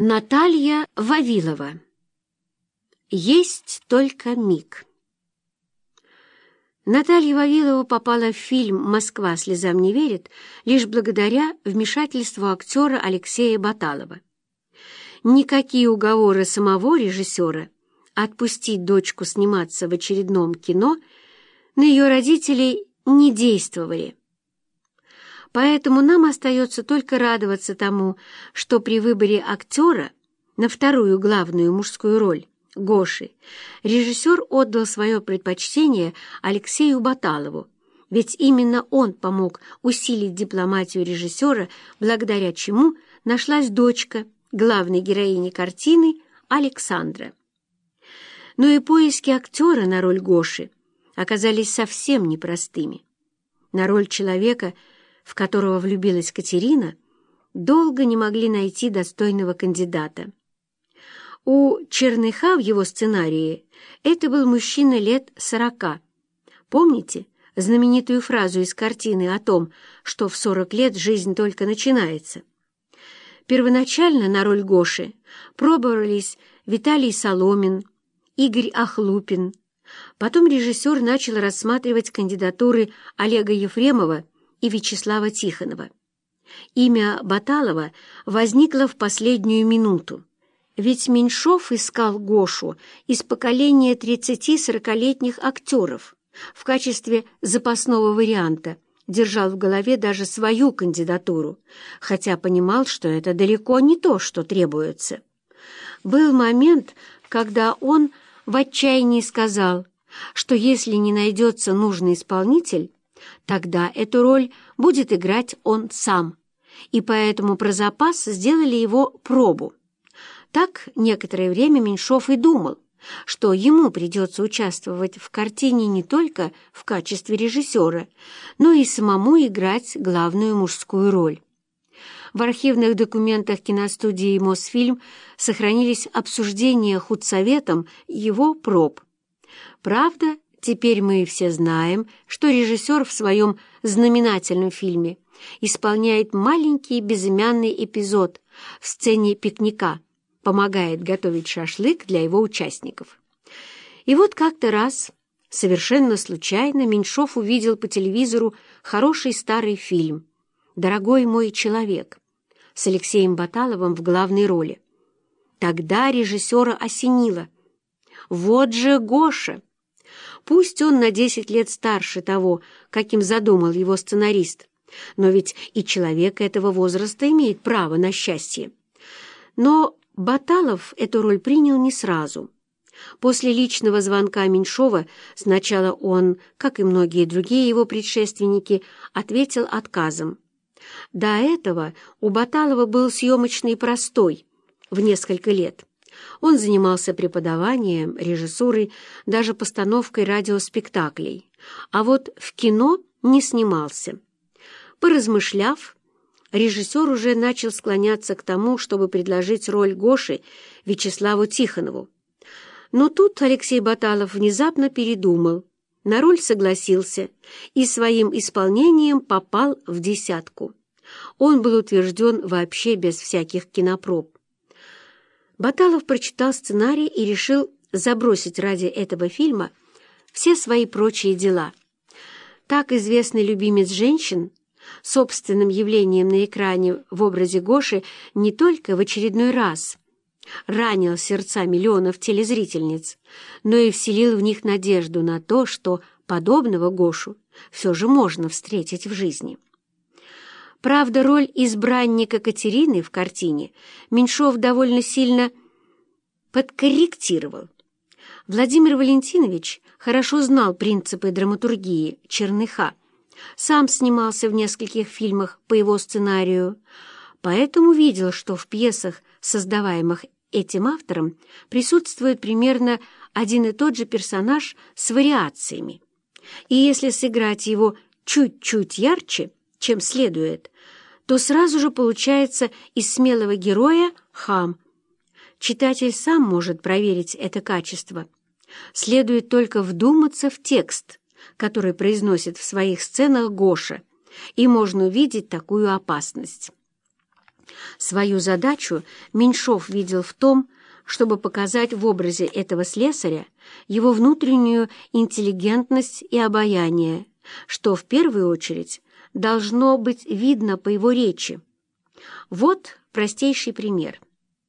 Наталья Вавилова. Есть только миг. Наталья Вавилова попала в фильм «Москва слезам не верит» лишь благодаря вмешательству актера Алексея Баталова. Никакие уговоры самого режиссера отпустить дочку сниматься в очередном кино на ее родителей не действовали. Поэтому нам остается только радоваться тому, что при выборе актера на вторую главную мужскую роль Гоши режиссер отдал свое предпочтение Алексею Баталову, ведь именно он помог усилить дипломатию режиссера, благодаря чему нашлась дочка главной героини картины Александра. Но и поиски актера на роль Гоши оказались совсем непростыми. На роль человека – в которого влюбилась Катерина, долго не могли найти достойного кандидата. У Черныха в его сценарии это был мужчина лет сорока. Помните знаменитую фразу из картины о том, что в сорок лет жизнь только начинается? Первоначально на роль Гоши пробовались Виталий Соломин, Игорь Ахлупин. Потом режиссер начал рассматривать кандидатуры Олега Ефремова и Вячеслава Тихонова. Имя Баталова возникло в последнюю минуту, ведь Меньшов искал Гошу из поколения 30-40-летних актеров в качестве запасного варианта, держал в голове даже свою кандидатуру, хотя понимал, что это далеко не то, что требуется. Был момент, когда он в отчаянии сказал, что если не найдется нужный исполнитель, Тогда эту роль будет играть он сам, и поэтому про запас сделали его пробу. Так некоторое время Меньшов и думал, что ему придется участвовать в картине не только в качестве режиссера, но и самому играть главную мужскую роль. В архивных документах киностудии «Мосфильм» сохранились обсуждения худсоветом его проб. Правда, Теперь мы все знаем, что режиссер в своем знаменательном фильме исполняет маленький безымянный эпизод в сцене пикника, помогает готовить шашлык для его участников. И вот как-то раз, совершенно случайно, Меньшов увидел по телевизору хороший старый фильм «Дорогой мой человек» с Алексеем Баталовым в главной роли. Тогда режиссера осенило. «Вот же Гоша!» Пусть он на десять лет старше того, каким задумал его сценарист, но ведь и человек этого возраста имеет право на счастье. Но Баталов эту роль принял не сразу. После личного звонка Меньшова сначала он, как и многие другие его предшественники, ответил отказом. До этого у Баталова был съемочный простой в несколько лет. Он занимался преподаванием, режиссурой, даже постановкой радиоспектаклей, а вот в кино не снимался. Поразмышляв, режиссер уже начал склоняться к тому, чтобы предложить роль Гоши Вячеславу Тихонову. Но тут Алексей Баталов внезапно передумал, на роль согласился и своим исполнением попал в десятку. Он был утвержден вообще без всяких кинопроб. Баталов прочитал сценарий и решил забросить ради этого фильма все свои прочие дела. Так известный любимец женщин собственным явлением на экране в образе Гоши не только в очередной раз ранил сердца миллионов телезрительниц, но и вселил в них надежду на то, что подобного Гошу все же можно встретить в жизни. Правда, роль избранника Катерины в картине Меньшов довольно сильно подкорректировал. Владимир Валентинович хорошо знал принципы драматургии Черныха, сам снимался в нескольких фильмах по его сценарию, поэтому видел, что в пьесах, создаваемых этим автором, присутствует примерно один и тот же персонаж с вариациями. И если сыграть его чуть-чуть ярче, чем следует, то сразу же получается из смелого героя хам. Читатель сам может проверить это качество. Следует только вдуматься в текст, который произносит в своих сценах Гоша, и можно увидеть такую опасность. Свою задачу Меньшов видел в том, чтобы показать в образе этого слесаря его внутреннюю интеллигентность и обаяние, что в первую очередь должно быть видно по его речи. Вот простейший пример –